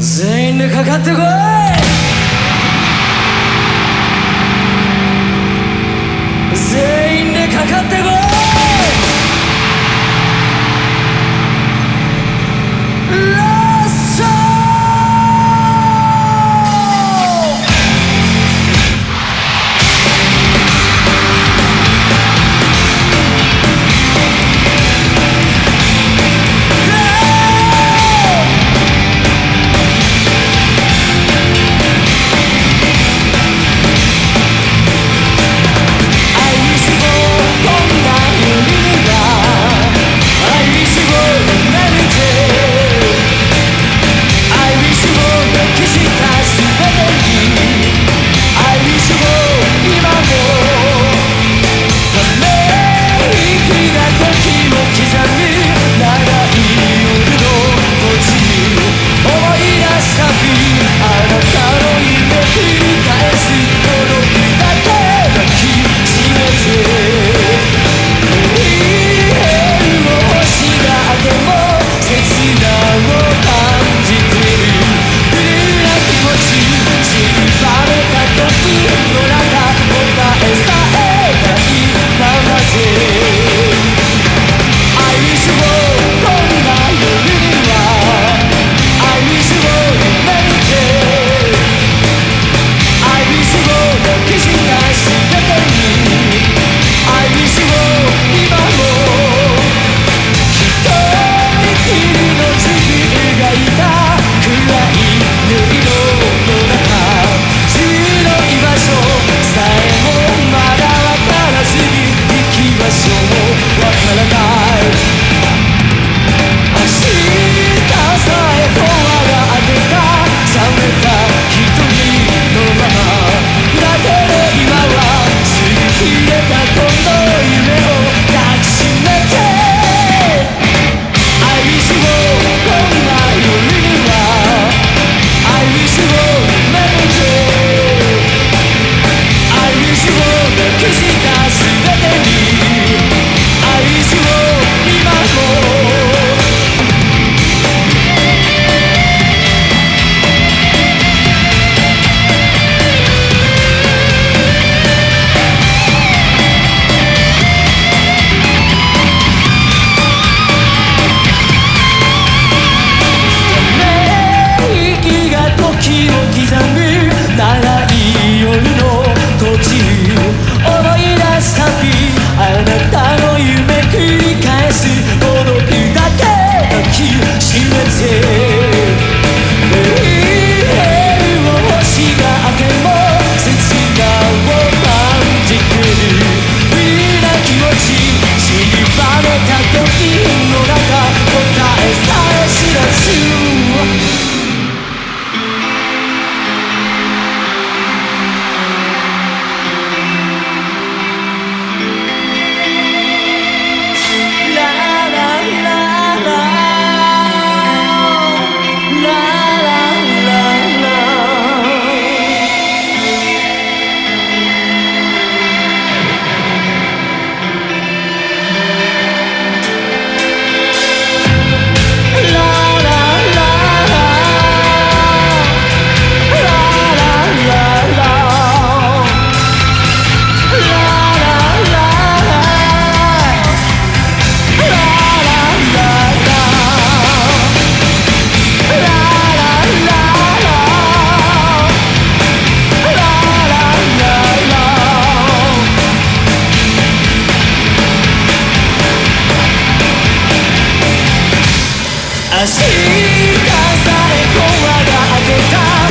全員でかかってこい。され声が出た。